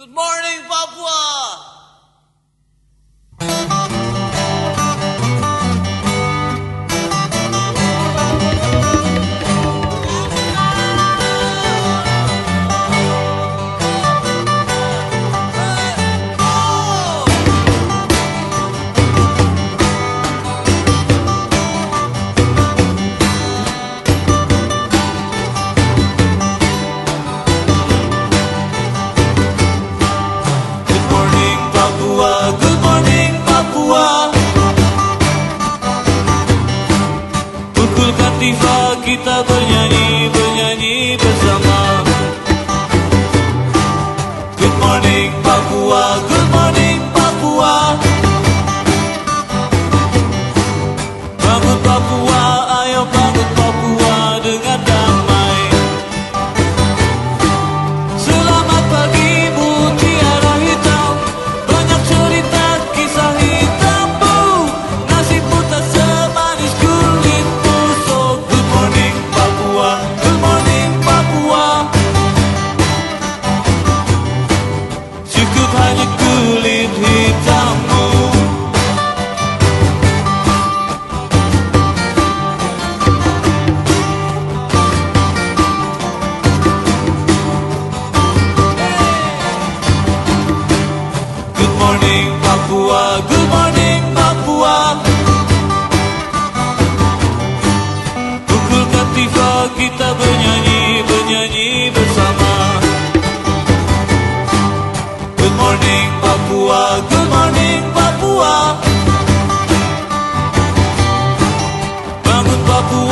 Good morning, Papua! Kita bernyanyi, Papua, good morning Papua. Pukul ketika kita bernyanyi, bernyanyi bersama. Good morning Papua, good morning Papua. Bangun Papua.